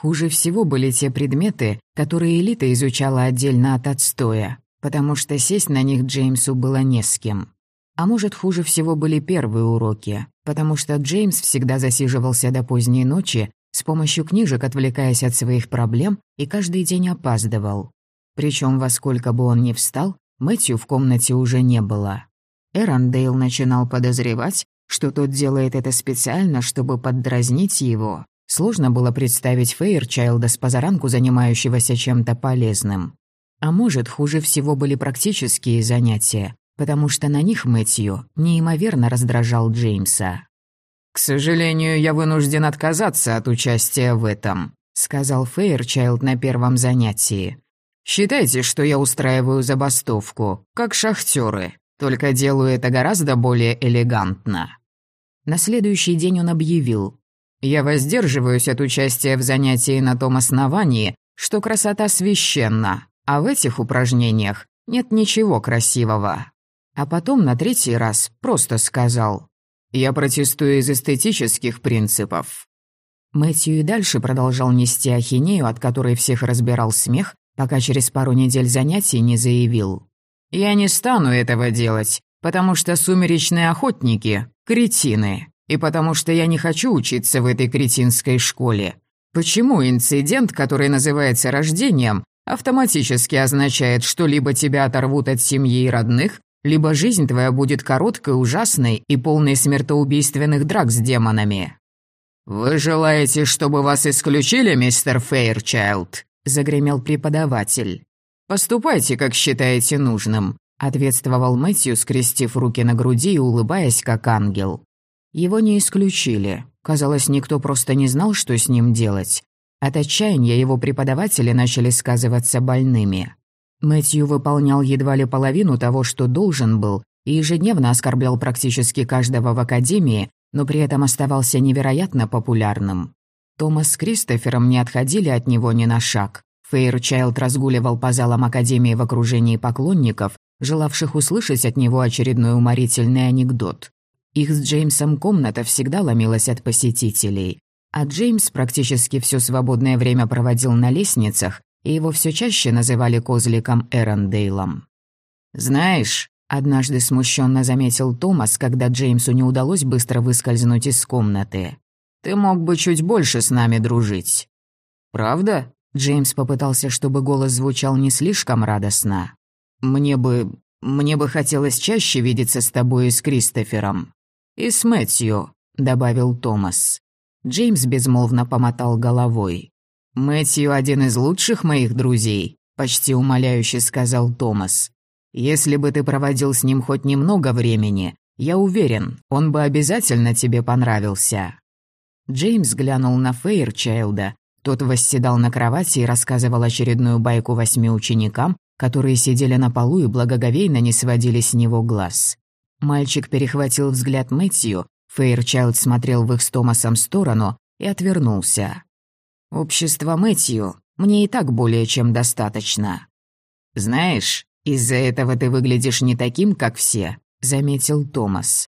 Хуже всего были те предметы, которые элита изучала отдельно от отстоя, потому что сесть на них Джеймсу было не с кем. А может, хуже всего были первые уроки, потому что Джеймс всегда засиживался до поздней ночи, с помощью книжек отвлекаясь от своих проблем, и каждый день опаздывал. Причем во сколько бы он ни встал, Мэтью в комнате уже не было. Эрондейл начинал подозревать, что тот делает это специально, чтобы поддразнить его. Сложно было представить Фейерчайлда с позаранку занимающегося чем-то полезным. А может, хуже всего были практические занятия, потому что на них Мэтью неимоверно раздражал Джеймса. «К сожалению, я вынужден отказаться от участия в этом», сказал Фейерчайлд на первом занятии. «Считайте, что я устраиваю забастовку, как шахтеры, только делаю это гораздо более элегантно». На следующий день он объявил. «Я воздерживаюсь от участия в занятии на том основании, что красота священна, а в этих упражнениях нет ничего красивого». А потом на третий раз просто сказал «Я протестую из эстетических принципов». Мэтью и дальше продолжал нести ахинею, от которой всех разбирал смех, пока через пару недель занятий не заявил. «Я не стану этого делать, потому что сумеречные охотники — кретины, и потому что я не хочу учиться в этой кретинской школе. Почему инцидент, который называется рождением, автоматически означает, что либо тебя оторвут от семьи и родных, либо жизнь твоя будет короткой, ужасной и полной смертоубийственных драк с демонами?» «Вы желаете, чтобы вас исключили, мистер Фейрчайлд?» — загремел преподаватель. «Поступайте, как считаете нужным», — ответствовал Мэтью, скрестив руки на груди и улыбаясь, как ангел. Его не исключили. Казалось, никто просто не знал, что с ним делать. От отчаяния его преподаватели начали сказываться больными. Мэтью выполнял едва ли половину того, что должен был, и ежедневно оскорблял практически каждого в академии, но при этом оставался невероятно популярным. Томас с Кристофером не отходили от него ни на шаг. Фейрчайлд разгуливал по залам Академии в окружении поклонников, желавших услышать от него очередной уморительный анекдот. Их с Джеймсом комната всегда ломилась от посетителей. А Джеймс практически все свободное время проводил на лестницах, и его все чаще называли козликом Эрондейлом. «Знаешь», — однажды смущенно заметил Томас, когда Джеймсу не удалось быстро выскользнуть из комнаты, «ты мог бы чуть больше с нами дружить». «Правда?» — Джеймс попытался, чтобы голос звучал не слишком радостно. «Мне бы... мне бы хотелось чаще видеться с тобой и с Кристофером». «И с Мэтью», — добавил Томас. Джеймс безмолвно помотал головой. «Мэтью один из лучших моих друзей», — почти умоляюще сказал Томас. «Если бы ты проводил с ним хоть немного времени, я уверен, он бы обязательно тебе понравился». Джеймс глянул на Фейрчайлда. Тот восседал на кровати и рассказывал очередную байку восьми ученикам, которые сидели на полу и благоговейно не сводили с него глаз. Мальчик перехватил взгляд Мэтью, Фейрчайлд смотрел в их с Томасом сторону и отвернулся. «Общество Мэтью мне и так более чем достаточно». «Знаешь, из-за этого ты выглядишь не таким, как все», — заметил Томас.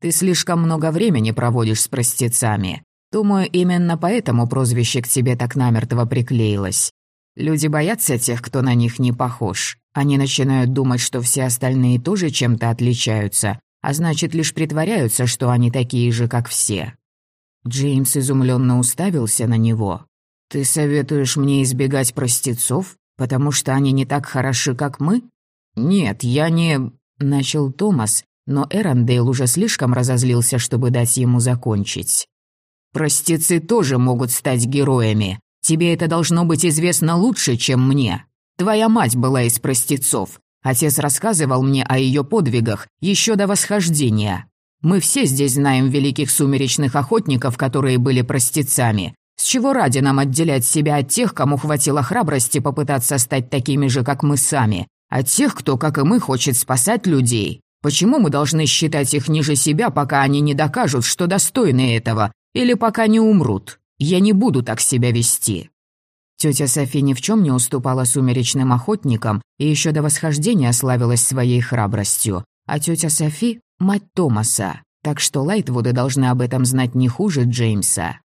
«Ты слишком много времени проводишь с простецами. Думаю, именно поэтому прозвище к тебе так намертво приклеилось. Люди боятся тех, кто на них не похож. Они начинают думать, что все остальные тоже чем-то отличаются, а значит, лишь притворяются, что они такие же, как все. Джеймс изумленно уставился на него. «Ты советуешь мне избегать простецов, потому что они не так хороши, как мы?» «Нет, я не...» — начал Томас, но Эрондейл уже слишком разозлился, чтобы дать ему закончить. «Простецы тоже могут стать героями. Тебе это должно быть известно лучше, чем мне. Твоя мать была из простецов. Отец рассказывал мне о ее подвигах еще до восхождения. Мы все здесь знаем великих сумеречных охотников, которые были простецами. С чего ради нам отделять себя от тех, кому хватило храбрости попытаться стать такими же, как мы сами, от тех, кто, как и мы, хочет спасать людей? Почему мы должны считать их ниже себя, пока они не докажут, что достойны этого, или пока не умрут? Я не буду так себя вести. Тетя Софи ни в чем не уступала сумеречным охотникам и еще до восхождения славилась своей храбростью, а тетя Софи — мать Томаса, так что Лайтвуды должны об этом знать не хуже Джеймса.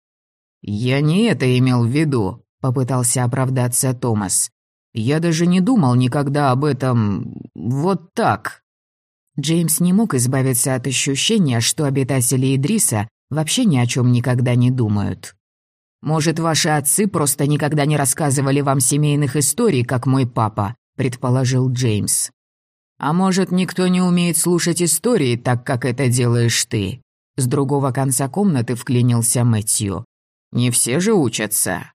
«Я не это имел в виду», попытался оправдаться Томас. «Я даже не думал никогда об этом... вот так». Джеймс не мог избавиться от ощущения, что обитатели Идриса вообще ни о чем никогда не думают. «Может, ваши отцы просто никогда не рассказывали вам семейных историй, как мой папа», — предположил Джеймс. «А может, никто не умеет слушать истории так, как это делаешь ты?» С другого конца комнаты вклинился Мэтью. «Не все же учатся».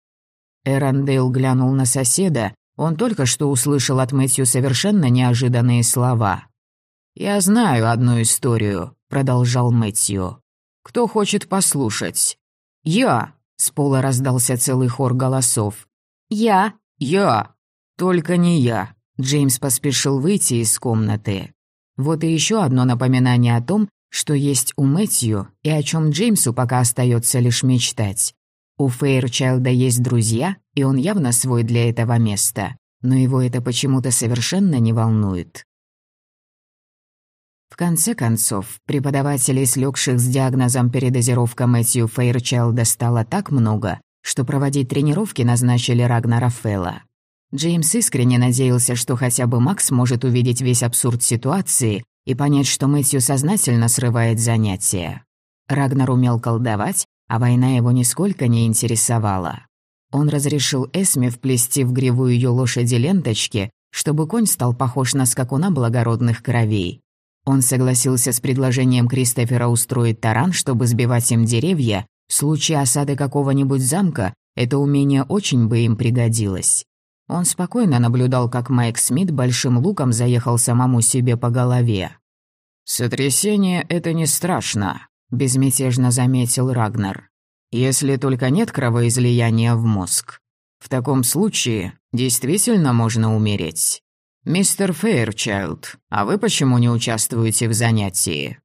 Эрондейл глянул на соседа, он только что услышал от Мэтью совершенно неожиданные слова. «Я знаю одну историю», — продолжал Мэтью. «Кто хочет послушать?» «Я!» — с пола раздался целый хор голосов. «Я!» «Я!» «Только не я!» Джеймс поспешил выйти из комнаты. Вот и еще одно напоминание о том, что есть у Мэтью и о чем Джеймсу пока остается лишь мечтать. У Фейрчайлда есть друзья, и он явно свой для этого места, но его это почему-то совершенно не волнует. В конце концов, преподавателей, слегших с диагнозом передозировка Мэтью Фейрчайлда стало так много, что проводить тренировки назначили Рагнара Фелла. Джеймс искренне надеялся, что хотя бы Макс может увидеть весь абсурд ситуации и понять, что Мэтью сознательно срывает занятия. Рагнар умел колдовать, а война его нисколько не интересовала. Он разрешил Эсме вплести в гриву ее лошади ленточки, чтобы конь стал похож на скакуна благородных кровей. Он согласился с предложением Кристофера устроить таран, чтобы сбивать им деревья. В случае осады какого-нибудь замка это умение очень бы им пригодилось. Он спокойно наблюдал, как Майк Смит большим луком заехал самому себе по голове. «Сотрясение — это не страшно», — безмятежно заметил Рагнар. «Если только нет кровоизлияния в мозг. В таком случае действительно можно умереть. Мистер Фейрчайлд, а вы почему не участвуете в занятии?»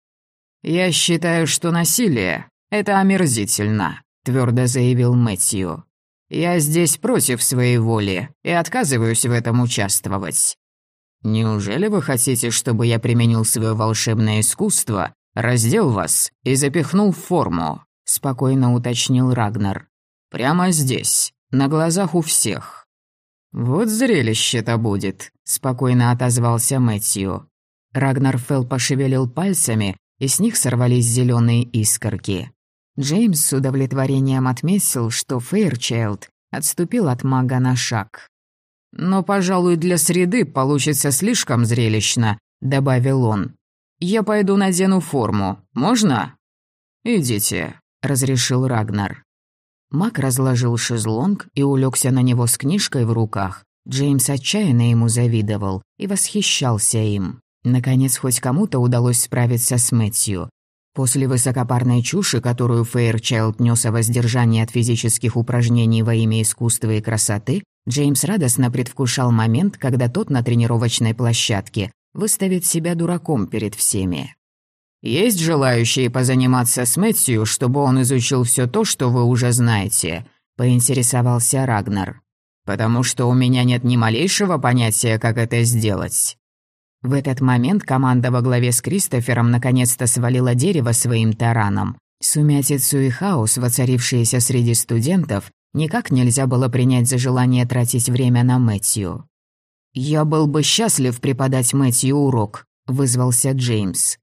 «Я считаю, что насилие — это омерзительно», — твердо заявил Мэтью. Я здесь против своей воли и отказываюсь в этом участвовать. Неужели вы хотите, чтобы я применил свое волшебное искусство, раздел вас и запихнул в форму?» — спокойно уточнил Рагнар. «Прямо здесь, на глазах у всех». «Вот зрелище-то будет», — спокойно отозвался Мэтью. Рагнар Фелл пошевелил пальцами, и с них сорвались зеленые искорки. Джеймс с удовлетворением отметил, что Фейрчайлд отступил от мага на шаг. «Но, пожалуй, для среды получится слишком зрелищно», — добавил он. «Я пойду надену форму. Можно?» «Идите», — разрешил Рагнар. Маг разложил шезлонг и улегся на него с книжкой в руках. Джеймс отчаянно ему завидовал и восхищался им. Наконец, хоть кому-то удалось справиться с Мэтью. После высокопарной чуши, которую Фейрчайлд нес о воздержании от физических упражнений во имя искусства и красоты, Джеймс радостно предвкушал момент, когда тот на тренировочной площадке выставит себя дураком перед всеми. «Есть желающие позаниматься с Мэтью, чтобы он изучил все то, что вы уже знаете?» — поинтересовался Рагнар. «Потому что у меня нет ни малейшего понятия, как это сделать». В этот момент команда во главе с Кристофером наконец-то свалила дерево своим тараном. Сумятицу и хаос, воцарившиеся среди студентов, никак нельзя было принять за желание тратить время на Мэтью. «Я был бы счастлив преподать Мэтью урок», — вызвался Джеймс.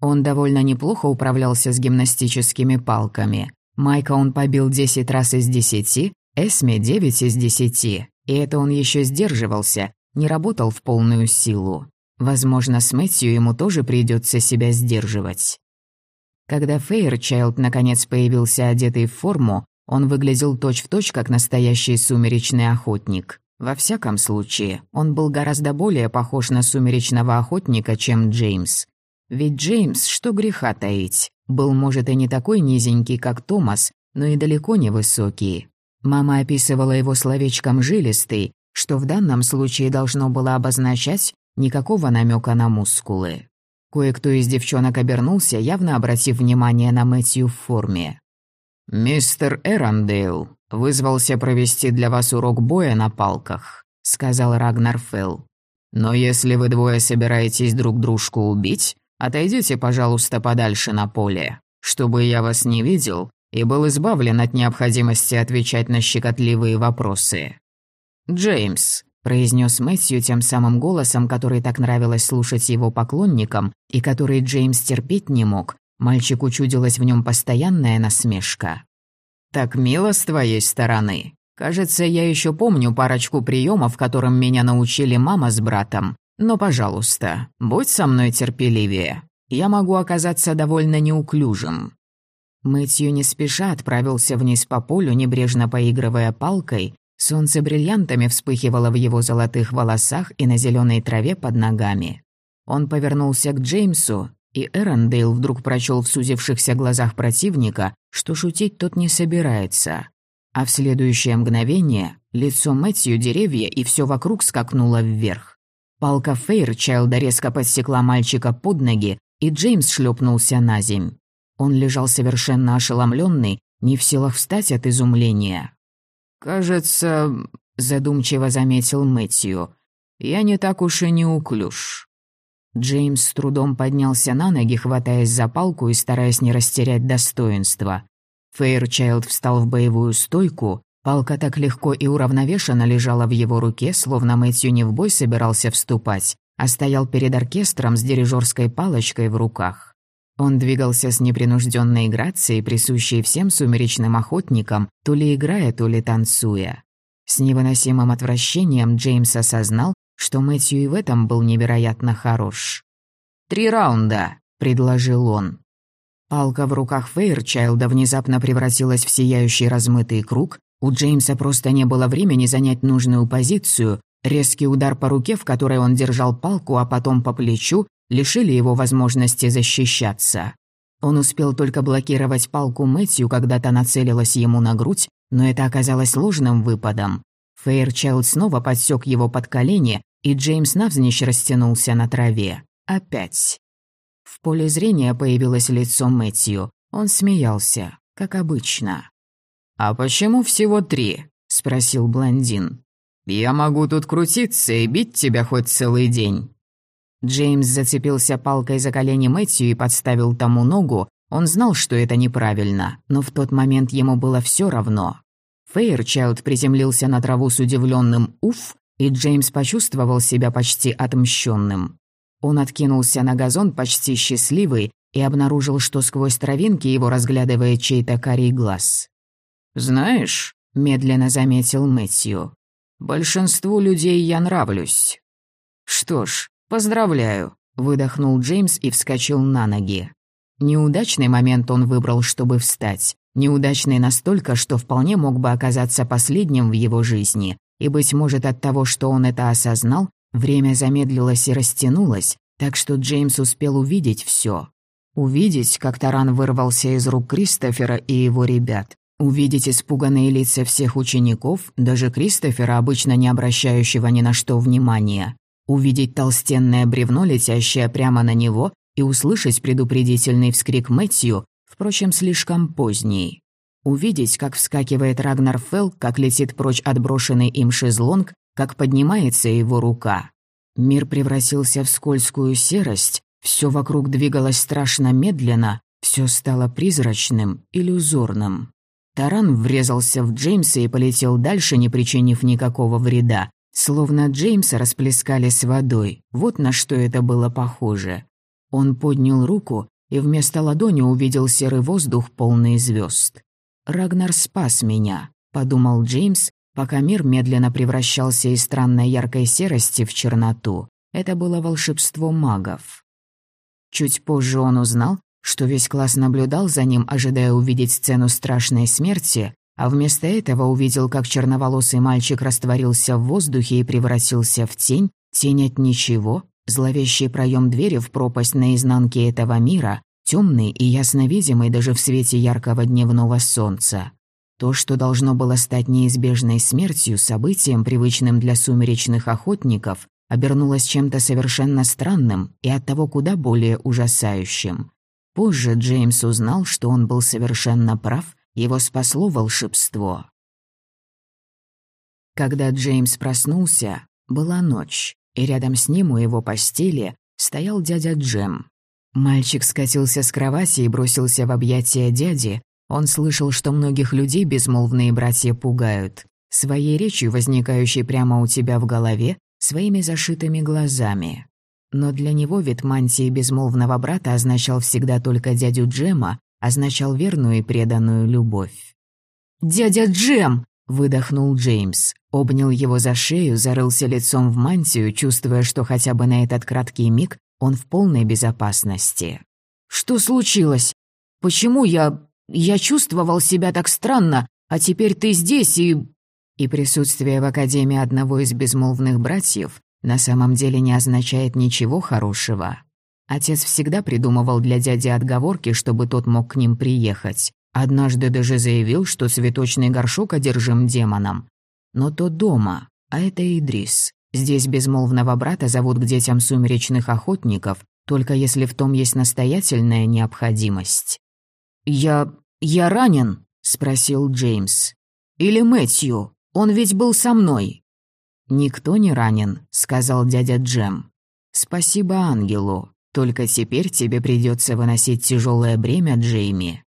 Он довольно неплохо управлялся с гимнастическими палками. Майка он побил 10 раз из 10, Эсме 9 из 10. И это он еще сдерживался, не работал в полную силу. Возможно, с Мэтью ему тоже придется себя сдерживать. Когда Фейерчайлд наконец появился одетый в форму, он выглядел точь-в-точь, точь, как настоящий сумеречный охотник. Во всяком случае, он был гораздо более похож на сумеречного охотника, чем Джеймс. Ведь Джеймс, что греха таить, был, может, и не такой низенький, как Томас, но и далеко не высокий. Мама описывала его словечком «жилистый», что в данном случае должно было обозначать, Никакого намека на мускулы. Кое-кто из девчонок обернулся, явно обратив внимание на Мэтью в форме. «Мистер Эрондейл вызвался провести для вас урок боя на палках», — сказал Рагнар Фелл. «Но если вы двое собираетесь друг дружку убить, отойдите, пожалуйста, подальше на поле. Чтобы я вас не видел, и был избавлен от необходимости отвечать на щекотливые вопросы. «Джеймс», — произнес Мэтью тем самым голосом, который так нравилось слушать его поклонникам и который Джеймс терпеть не мог, мальчику чудилась в нем постоянная насмешка. «Так мило с твоей стороны. Кажется, я еще помню парочку приемов, которым меня научили мама с братом. Но, пожалуйста, будь со мной терпеливее. Я могу оказаться довольно неуклюжим». Мэтью не спеша отправился вниз по полю, небрежно поигрывая палкой. Солнце бриллиантами вспыхивало в его золотых волосах и на зеленой траве под ногами. Он повернулся к Джеймсу, и Эрондейл вдруг прочел в сузившихся глазах противника, что шутить тот не собирается. А в следующее мгновение лицо Мэтью деревья и все вокруг скакнуло вверх. Палка Фейрчайлда резко подсекла мальчика под ноги, и Джеймс шлепнулся на земь. Он лежал совершенно ошеломленный, не в силах встать от изумления. «Кажется...» — задумчиво заметил Мэтью. «Я не так уж и неуклюж». Джеймс с трудом поднялся на ноги, хватаясь за палку и стараясь не растерять достоинства. Фейрчайлд встал в боевую стойку, палка так легко и уравновешенно лежала в его руке, словно Мэтью не в бой собирался вступать, а стоял перед оркестром с дирижерской палочкой в руках. Он двигался с непринужденной грацией, присущей всем сумеречным охотникам, то ли играя, то ли танцуя. С невыносимым отвращением Джеймс осознал, что Мэтью и в этом был невероятно хорош. «Три раунда», — предложил он. Палка в руках Фейрчайлда внезапно превратилась в сияющий размытый круг. У Джеймса просто не было времени занять нужную позицию. Резкий удар по руке, в которой он держал палку, а потом по плечу, лишили его возможности защищаться. Он успел только блокировать палку Мэтью, когда та нацелилась ему на грудь, но это оказалось ложным выпадом. Фейрчайлд снова подсек его под колени, и Джеймс навзничь растянулся на траве. Опять. В поле зрения появилось лицо Мэтью. Он смеялся, как обычно. «А почему всего три?» — спросил блондин. «Я могу тут крутиться и бить тебя хоть целый день. Джеймс зацепился палкой за колени Мэтью и подставил тому ногу. Он знал, что это неправильно, но в тот момент ему было все равно. Фейерчайлд приземлился на траву с удивленным «уф», и Джеймс почувствовал себя почти отмщенным. Он откинулся на газон почти счастливый и обнаружил, что сквозь травинки его разглядывает чей-то карий глаз. «Знаешь», — медленно заметил Мэтью, — «большинству людей я нравлюсь». «Что ж, «Поздравляю», — выдохнул Джеймс и вскочил на ноги. Неудачный момент он выбрал, чтобы встать. Неудачный настолько, что вполне мог бы оказаться последним в его жизни. И, быть может, от того, что он это осознал, время замедлилось и растянулось, так что Джеймс успел увидеть все. Увидеть, как таран вырвался из рук Кристофера и его ребят. Увидеть испуганные лица всех учеников, даже Кристофера, обычно не обращающего ни на что внимания увидеть толстенное бревно, летящее прямо на него, и услышать предупредительный вскрик Мэтью, впрочем, слишком поздний. Увидеть, как вскакивает Рагнар Фелл, как летит прочь отброшенный им шезлонг, как поднимается его рука. Мир превратился в скользкую серость, все вокруг двигалось страшно медленно, все стало призрачным, иллюзорным. Таран врезался в Джеймса и полетел дальше, не причинив никакого вреда, Словно Джеймса расплескали с водой. Вот на что это было похоже. Он поднял руку и вместо ладони увидел серый воздух, полный звезд. «Рагнар спас меня», — подумал Джеймс, пока мир медленно превращался из странной яркой серости в черноту. Это было волшебство магов. Чуть позже он узнал, что весь класс наблюдал за ним, ожидая увидеть сцену страшной смерти, а вместо этого увидел, как черноволосый мальчик растворился в воздухе и превратился в тень, тень от ничего, зловещий проем двери в пропасть на изнанке этого мира, темный и ясно видимый даже в свете яркого дневного солнца. То, что должно было стать неизбежной смертью, событием, привычным для сумеречных охотников, обернулось чем-то совершенно странным и оттого куда более ужасающим. Позже Джеймс узнал, что он был совершенно прав его спасло волшебство. Когда Джеймс проснулся, была ночь, и рядом с ним у его постели стоял дядя Джем. Мальчик скатился с кровати и бросился в объятия дяди. Он слышал, что многих людей безмолвные братья пугают. Своей речью, возникающей прямо у тебя в голове, своими зашитыми глазами. Но для него вид мантии безмолвного брата означал всегда только дядю Джема, означал верную и преданную любовь. «Дядя Джем!» — выдохнул Джеймс. Обнял его за шею, зарылся лицом в мантию, чувствуя, что хотя бы на этот краткий миг он в полной безопасности. «Что случилось? Почему я... я чувствовал себя так странно, а теперь ты здесь и...» И присутствие в Академии одного из безмолвных братьев на самом деле не означает ничего хорошего. Отец всегда придумывал для дяди отговорки, чтобы тот мог к ним приехать. Однажды даже заявил, что цветочный горшок одержим демоном. Но то дома, а это Идрис. Здесь безмолвного брата зовут к детям сумеречных охотников, только если в том есть настоятельная необходимость. «Я... я ранен?» — спросил Джеймс. «Или Мэтью? Он ведь был со мной». «Никто не ранен», — сказал дядя Джем. «Спасибо ангелу. Только теперь тебе придется выносить тяжелое бремя, Джейми».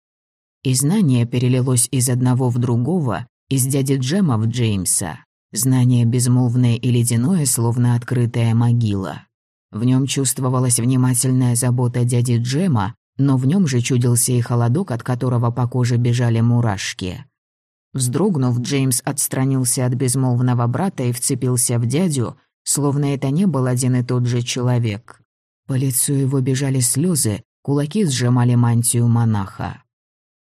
И знание перелилось из одного в другого, из дяди Джема в Джеймса. Знание безмолвное и ледяное, словно открытая могила. В нем чувствовалась внимательная забота дяди Джема, но в нем же чудился и холодок, от которого по коже бежали мурашки. Вздрогнув, Джеймс отстранился от безмолвного брата и вцепился в дядю, словно это не был один и тот же человек. По лицу его бежали слезы, кулаки сжимали мантию монаха.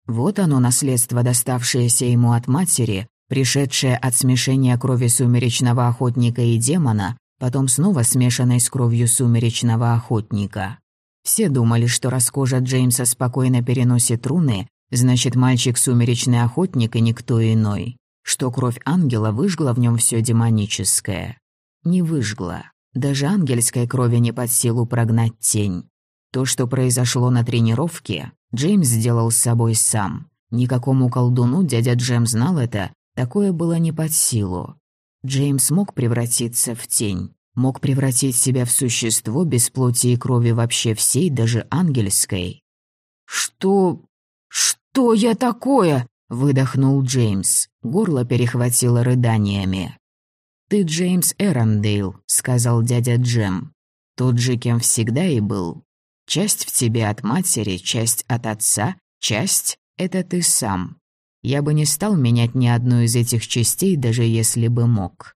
Вот оно наследство, доставшееся ему от матери, пришедшее от смешения крови сумеречного охотника и демона, потом снова смешанной с кровью сумеречного охотника. Все думали, что раз кожа Джеймса спокойно переносит руны, значит, мальчик сумеречный охотник и никто иной, что кровь ангела выжгла в нем все демоническое. Не выжгла. Даже ангельской крови не под силу прогнать тень. То, что произошло на тренировке, Джеймс сделал с собой сам. Никакому колдуну дядя Джем знал это Такое было не под силу. Джеймс мог превратиться в тень, мог превратить себя в существо без плоти и крови вообще всей, даже ангельской. «Что... что я такое?» — выдохнул Джеймс. Горло перехватило рыданиями. «Ты Джеймс Эрондейл», — сказал дядя Джем. «Тот же, кем всегда и был. Часть в тебе от матери, часть от отца, часть — это ты сам. Я бы не стал менять ни одну из этих частей, даже если бы мог.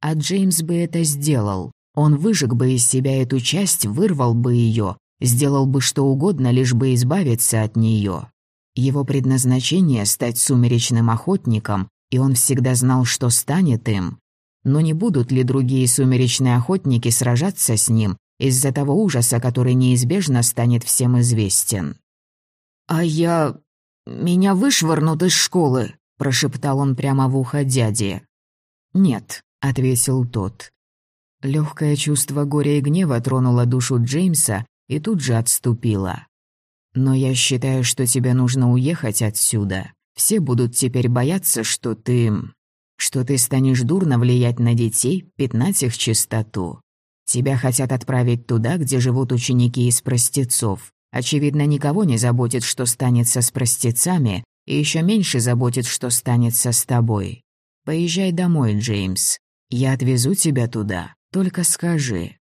А Джеймс бы это сделал. Он выжег бы из себя эту часть, вырвал бы ее, сделал бы что угодно, лишь бы избавиться от нее. Его предназначение — стать сумеречным охотником, и он всегда знал, что станет им. Но не будут ли другие сумеречные охотники сражаться с ним из-за того ужаса, который неизбежно станет всем известен? «А я... «Меня вышвырнут из школы», — прошептал он прямо в ухо дяде. «Нет», — ответил тот. Легкое чувство горя и гнева тронуло душу Джеймса и тут же отступило. «Но я считаю, что тебе нужно уехать отсюда. Все будут теперь бояться, что ты... что ты станешь дурно влиять на детей, пятнать их чистоту. Тебя хотят отправить туда, где живут ученики из простецов. Очевидно, никого не заботит, что станется с простецами, и еще меньше заботит, что станется с тобой. Поезжай домой, Джеймс. Я отвезу тебя туда, только скажи».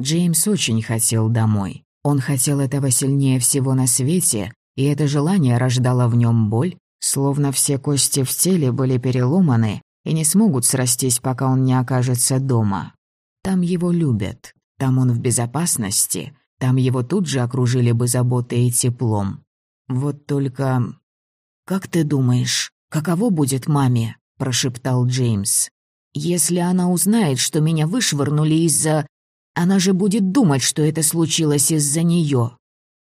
Джеймс очень хотел домой. Он хотел этого сильнее всего на свете, и это желание рождало в нем боль, словно все кости в теле были переломаны и не смогут срастись, пока он не окажется дома. Там его любят, там он в безопасности, там его тут же окружили бы заботой и теплом. Вот только... «Как ты думаешь, каково будет маме?» – прошептал Джеймс. «Если она узнает, что меня вышвырнули из-за... Она же будет думать, что это случилось из-за нее.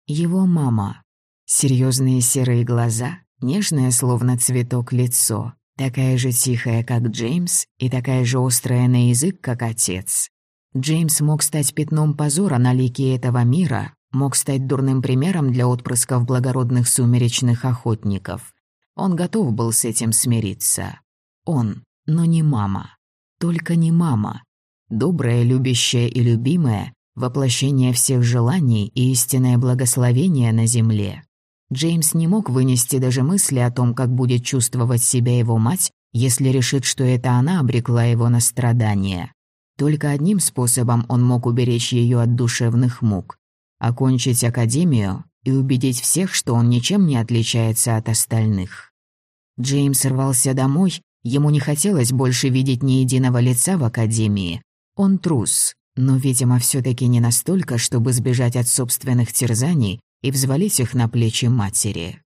Его мама. Серьезные серые глаза, нежное, словно цветок, лицо. Такая же тихая, как Джеймс, и такая же острая на язык, как отец. Джеймс мог стать пятном позора на лике этого мира, мог стать дурным примером для отпрысков благородных сумеречных охотников. Он готов был с этим смириться. Он, но не мама. Только не мама. Добрая, любящая и любимая, воплощение всех желаний и истинное благословение на земле. Джеймс не мог вынести даже мысли о том, как будет чувствовать себя его мать, если решит, что это она обрекла его на страдания. Только одним способом он мог уберечь ее от душевных мук – окончить академию и убедить всех, что он ничем не отличается от остальных. Джеймс рвался домой, ему не хотелось больше видеть ни единого лица в академии. Он трус, но, видимо, все таки не настолько, чтобы сбежать от собственных терзаний и взвалить их на плечи матери.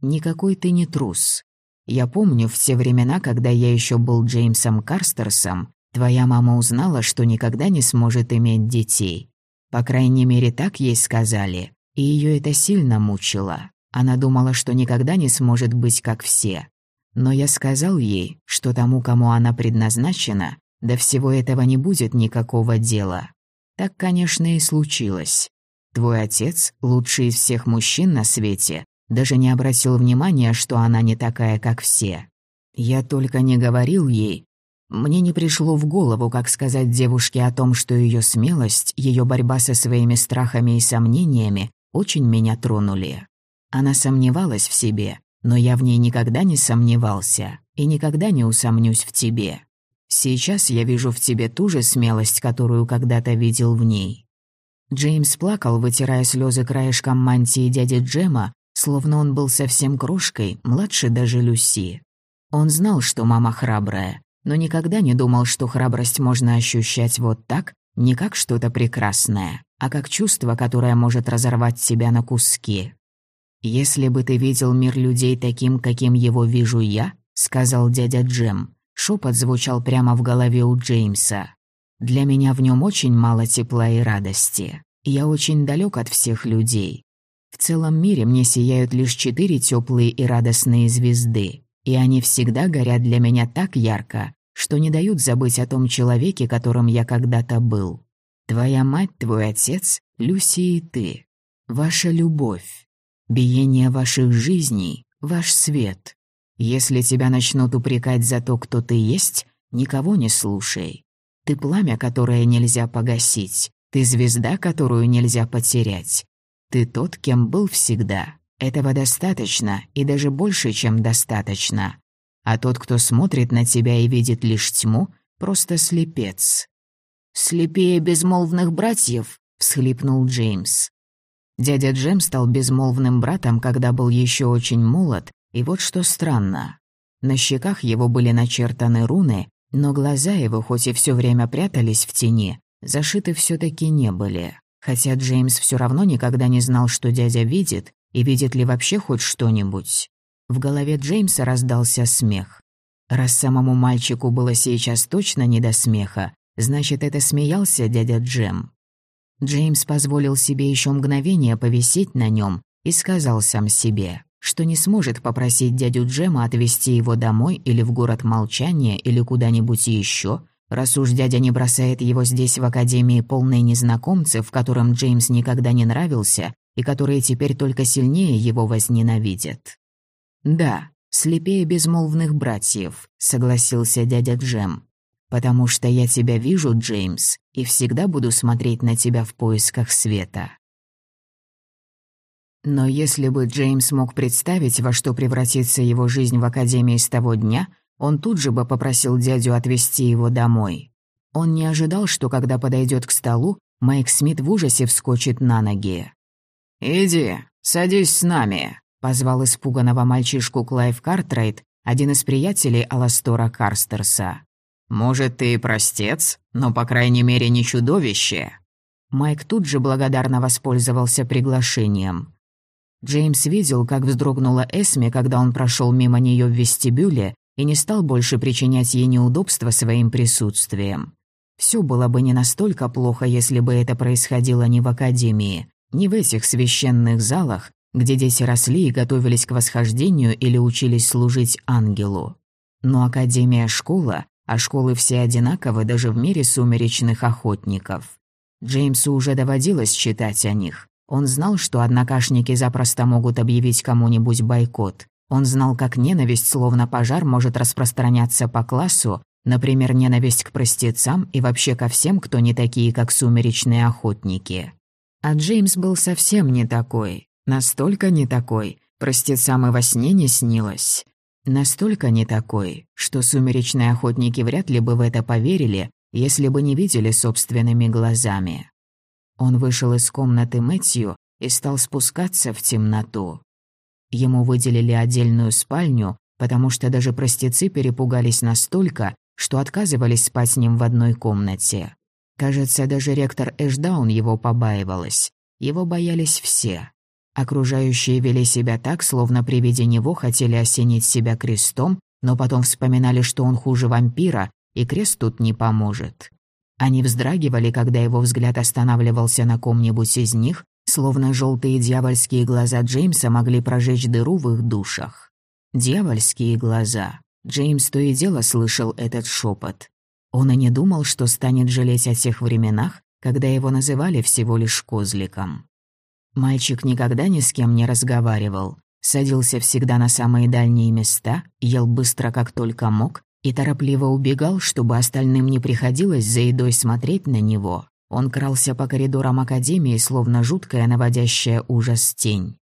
«Никакой ты не трус. Я помню в те времена, когда я еще был Джеймсом Карстерсом, твоя мама узнала, что никогда не сможет иметь детей. По крайней мере, так ей сказали, и ее это сильно мучило. Она думала, что никогда не сможет быть как все. Но я сказал ей, что тому, кому она предназначена, до всего этого не будет никакого дела. Так, конечно, и случилось. Твой отец, лучший из всех мужчин на свете, даже не обратил внимания, что она не такая, как все. Я только не говорил ей. Мне не пришло в голову, как сказать девушке о том, что ее смелость, ее борьба со своими страхами и сомнениями очень меня тронули. Она сомневалась в себе, но я в ней никогда не сомневался и никогда не усомнюсь в тебе. Сейчас я вижу в тебе ту же смелость, которую когда-то видел в ней. Джеймс плакал, вытирая слезы краешком мантии дяди Джема, словно он был совсем крошкой, младше даже Люси. Он знал, что мама храбрая, но никогда не думал, что храбрость можно ощущать вот так, не как что-то прекрасное, а как чувство, которое может разорвать себя на куски. «Если бы ты видел мир людей таким, каким его вижу я», — сказал дядя Джем. Шепот звучал прямо в голове у Джеймса. «Для меня в нем очень мало тепла и радости. Я очень далек от всех людей. В целом мире мне сияют лишь четыре теплые и радостные звезды, и они всегда горят для меня так ярко, что не дают забыть о том человеке, которым я когда-то был. Твоя мать, твой отец, Люси и ты. Ваша любовь. Биение ваших жизней — ваш свет. Если тебя начнут упрекать за то, кто ты есть, никого не слушай. Ты пламя, которое нельзя погасить. Ты звезда, которую нельзя потерять. Ты тот, кем был всегда. Этого достаточно, и даже больше, чем достаточно. А тот, кто смотрит на тебя и видит лишь тьму, просто слепец. «Слепее безмолвных братьев», — всхлипнул Джеймс. Дядя Джем стал безмолвным братом, когда был еще очень молод, и вот что странно. На щеках его были начертаны руны, но глаза его, хоть и все время прятались в тени, зашиты все таки не были. Хотя Джеймс все равно никогда не знал, что дядя видит, и видит ли вообще хоть что-нибудь. В голове Джеймса раздался смех. Раз самому мальчику было сейчас точно не до смеха, значит, это смеялся дядя Джем. Джеймс позволил себе еще мгновение повисеть на нем и сказал сам себе, что не сможет попросить дядю Джема отвезти его домой или в город молчания или куда-нибудь еще, Раз уж дядя не бросает его здесь в академии полной незнакомцев, которым Джеймс никогда не нравился и которые теперь только сильнее его возненавидят. «Да, слепее безмолвных братьев», — согласился дядя Джем. «Потому что я тебя вижу, Джеймс, и всегда буду смотреть на тебя в поисках света». Но если бы Джеймс мог представить, во что превратится его жизнь в Академии с того дня — он тут же бы попросил дядю отвезти его домой. Он не ожидал, что когда подойдет к столу, Майк Смит в ужасе вскочит на ноги. «Иди, садись с нами», — позвал испуганного мальчишку Клайв Картрайт, один из приятелей Аластора Карстерса. «Может, ты и простец, но, по крайней мере, не чудовище». Майк тут же благодарно воспользовался приглашением. Джеймс видел, как вздрогнула Эсми, когда он прошел мимо нее в вестибюле, и не стал больше причинять ей неудобства своим присутствием. Все было бы не настолько плохо, если бы это происходило не в академии, не в этих священных залах, где дети росли и готовились к восхождению или учились служить ангелу. Но академия — школа, а школы все одинаковы даже в мире сумеречных охотников. Джеймсу уже доводилось читать о них. Он знал, что однокашники запросто могут объявить кому-нибудь бойкот. Он знал, как ненависть, словно пожар, может распространяться по классу, например, ненависть к простецам и вообще ко всем, кто не такие, как сумеречные охотники. А Джеймс был совсем не такой. Настолько не такой, простецам и во сне не снилось. Настолько не такой, что сумеречные охотники вряд ли бы в это поверили, если бы не видели собственными глазами. Он вышел из комнаты Мэтью и стал спускаться в темноту. Ему выделили отдельную спальню, потому что даже простецы перепугались настолько, что отказывались спать с ним в одной комнате. Кажется, даже ректор Эшдаун его побаивалась. Его боялись все. Окружающие вели себя так, словно при виде него хотели осенить себя крестом, но потом вспоминали, что он хуже вампира, и крест тут не поможет. Они вздрагивали, когда его взгляд останавливался на ком-нибудь из них, словно желтые дьявольские глаза Джеймса могли прожечь дыру в их душах. Дьявольские глаза. Джеймс то и дело слышал этот шепот. Он и не думал, что станет жалеть о тех временах, когда его называли всего лишь козликом. Мальчик никогда ни с кем не разговаривал, садился всегда на самые дальние места, ел быстро как только мог и торопливо убегал, чтобы остальным не приходилось за едой смотреть на него. Он крался по коридорам Академии, словно жуткая наводящая ужас тень.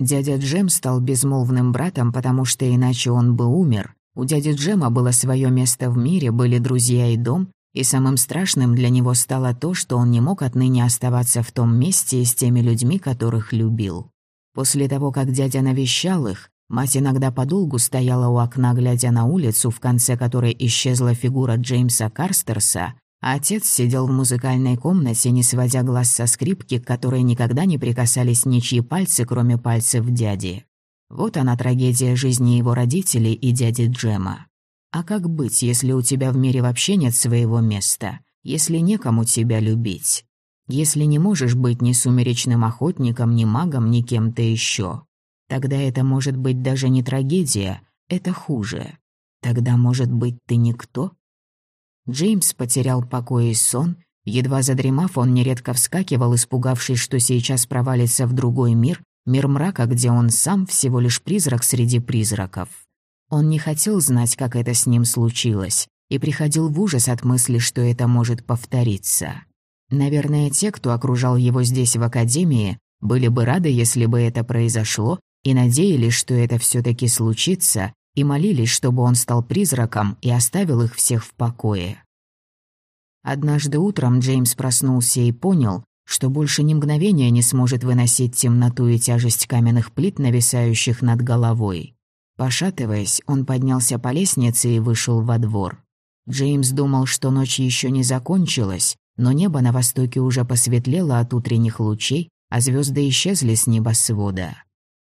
Дядя Джем стал безмолвным братом, потому что иначе он бы умер. У дяди Джема было свое место в мире, были друзья и дом, и самым страшным для него стало то, что он не мог отныне оставаться в том месте и с теми людьми, которых любил. После того, как дядя навещал их, мать иногда подолгу стояла у окна, глядя на улицу, в конце которой исчезла фигура Джеймса Карстерса, а отец сидел в музыкальной комнате, не сводя глаз со скрипки, к которой никогда не прикасались ничьи пальцы, кроме пальцев дяди. Вот она трагедия жизни его родителей и дяди Джема. А как быть, если у тебя в мире вообще нет своего места, если некому тебя любить? Если не можешь быть ни сумеречным охотником, ни магом, ни кем-то еще? Тогда это может быть даже не трагедия, это хуже. Тогда, может быть, ты никто? Джеймс потерял покой и сон. Едва задремав, он нередко вскакивал, испугавшись, что сейчас провалится в другой мир, мир мрака, где он сам всего лишь призрак среди призраков. Он не хотел знать, как это с ним случилось, и приходил в ужас от мысли, что это может повториться. Наверное, те, кто окружал его здесь, в Академии, были бы рады, если бы это произошло, и надеялись, что это все таки случится, и молились, чтобы он стал призраком и оставил их всех в покое. Однажды утром Джеймс проснулся и понял, что больше ни мгновения не сможет выносить темноту и тяжесть каменных плит, нависающих над головой. Пошатываясь, он поднялся по лестнице и вышел во двор. Джеймс думал, что ночь еще не закончилась, но небо на востоке уже посветлело от утренних лучей, а звезды исчезли с небосвода.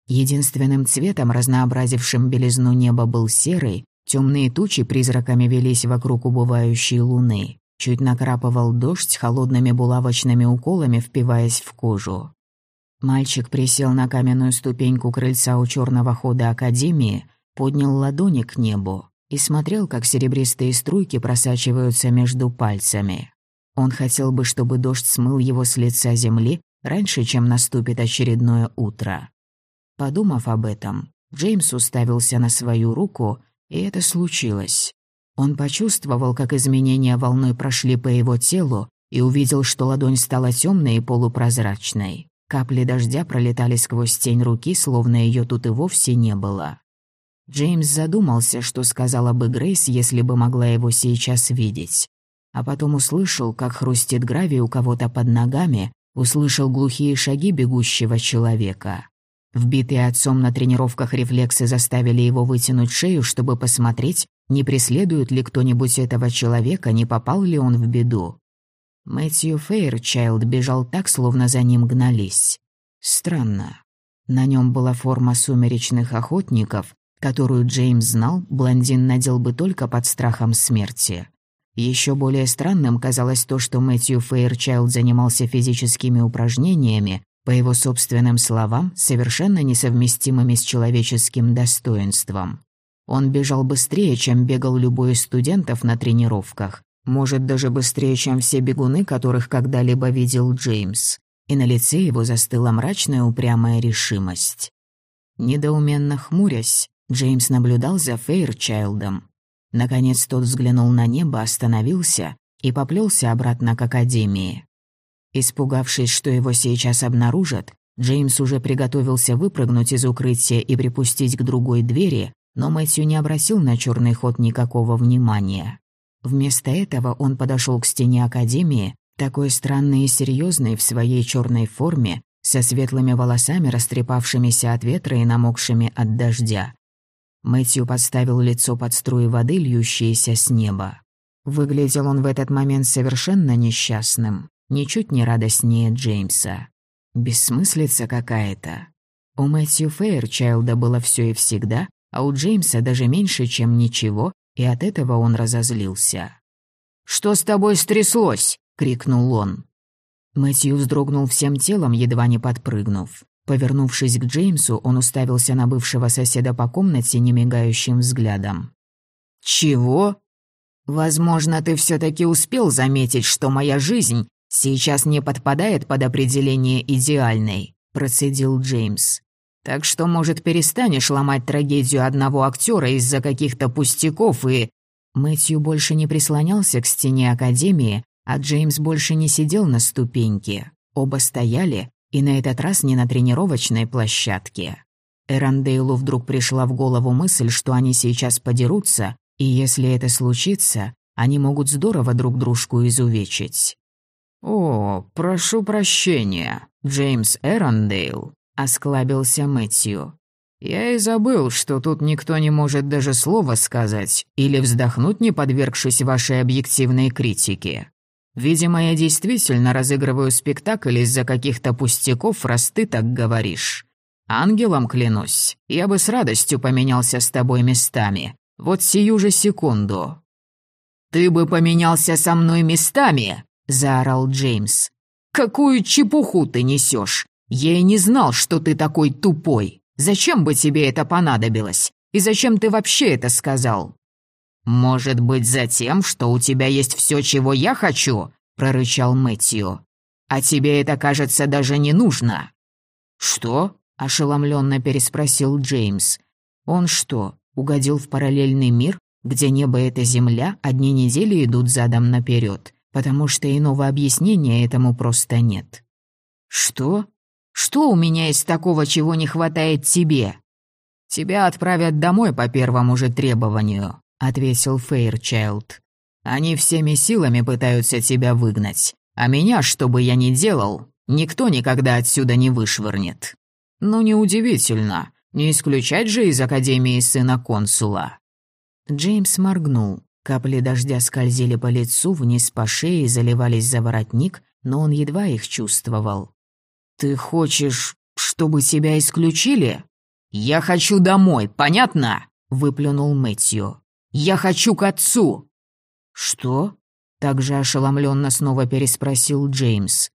Единственным цветом, разнообразившим белизну неба, был серый, темные тучи призраками велись вокруг убывающей луны. Чуть накрапывал дождь холодными булавочными уколами, впиваясь в кожу. Мальчик присел на каменную ступеньку крыльца у черного хода Академии, поднял ладони к небу и смотрел, как серебристые струйки просачиваются между пальцами. Он хотел бы, чтобы дождь смыл его с лица земли раньше, чем наступит очередное утро. Подумав об этом, Джеймс уставился на свою руку, и это случилось. Он почувствовал, как изменения волной прошли по его телу, и увидел, что ладонь стала темной и полупрозрачной. Капли дождя пролетали сквозь тень руки, словно ее тут и вовсе не было. Джеймс задумался, что сказала бы Грейс, если бы могла его сейчас видеть. А потом услышал, как хрустит гравий у кого-то под ногами, услышал глухие шаги бегущего человека. Вбитые отцом на тренировках рефлексы заставили его вытянуть шею, чтобы посмотреть, не преследует ли кто-нибудь этого человека, не попал ли он в беду. Мэтью Фейрчайлд бежал так, словно за ним гнались. Странно. На нем была форма сумеречных охотников, которую Джеймс знал, блондин надел бы только под страхом смерти. Еще более странным казалось то, что Мэтью Фейрчайлд занимался физическими упражнениями, по его собственным словам, совершенно несовместимыми с человеческим достоинством. Он бежал быстрее, чем бегал любой из студентов на тренировках, может, даже быстрее, чем все бегуны, которых когда-либо видел Джеймс. И на лице его застыла мрачная упрямая решимость. Недоуменно хмурясь, Джеймс наблюдал за Фейрчайлдом. Наконец тот взглянул на небо, остановился и поплелся обратно к Академии. Испугавшись, что его сейчас обнаружат, Джеймс уже приготовился выпрыгнуть из укрытия и припустить к другой двери, но Мэтью не обратил на черный ход никакого внимания. Вместо этого он подошел к стене Академии, такой странный и серьезный в своей черной форме, со светлыми волосами, растрепавшимися от ветра и намокшими от дождя. Мэтью подставил лицо под струи воды, льющиеся с неба. Выглядел он в этот момент совершенно несчастным, ничуть не радостнее Джеймса. Бессмыслица какая-то. У Мэтью Фейерчайлда было все и всегда, а у Джеймса даже меньше, чем ничего, и от этого он разозлился. «Что с тобой стряслось?» — крикнул он. Мэтью вздрогнул всем телом, едва не подпрыгнув. Повернувшись к Джеймсу, он уставился на бывшего соседа по комнате немигающим взглядом. «Чего?» «Возможно, ты все таки успел заметить, что моя жизнь сейчас не подпадает под определение идеальной», — процедил Джеймс. «Так что, может, перестанешь ломать трагедию одного актера из-за каких-то пустяков и...» Мэтью больше не прислонялся к стене Академии, а Джеймс больше не сидел на ступеньке. Оба стояли, и на этот раз не на тренировочной площадке. Эрандейлу вдруг пришла в голову мысль, что они сейчас подерутся, и если это случится, они могут здорово друг дружку изувечить. «О, прошу прощения, Джеймс Эрандейл», — осклабился Мэтью. «Я и забыл, что тут никто не может даже слова сказать или вздохнуть, не подвергшись вашей объективной критике. Видимо, я действительно разыгрываю спектакль из-за каких-то пустяков, раз ты так говоришь. Ангелом клянусь, я бы с радостью поменялся с тобой местами. Вот сию же секунду». «Ты бы поменялся со мной местами!» — заорал Джеймс. «Какую чепуху ты несешь! Я и не знал, что ты такой тупой. Зачем бы тебе это понадобилось? И зачем ты вообще это сказал?» «Может быть, за тем, что у тебя есть все, чего я хочу?» — прорычал Мэтью. «А тебе это, кажется, даже не нужно». «Что?» — ошеломленно переспросил Джеймс. «Он что, угодил в параллельный мир, где небо — это земля, одни недели идут задом наперед, потому что иного объяснения этому просто нет». «Что? Что у меня есть такого, чего не хватает тебе?» «Тебя отправят домой по первому же требованию», — ответил Фейрчайлд. «Они всеми силами пытаются тебя выгнать, а меня, что бы я ни делал, никто никогда отсюда не вышвырнет. Ну, неудивительно, не исключать же из Академии сына консула». Джеймс моргнул. Капли дождя скользили по лицу, вниз по шее и заливались за воротник, но он едва их чувствовал. «Ты хочешь, чтобы тебя исключили?» «Я хочу домой, понятно?» — выплюнул Мэтью. Я хочу к отцу!» «Что?» — также ошеломленно снова переспросил Джеймс.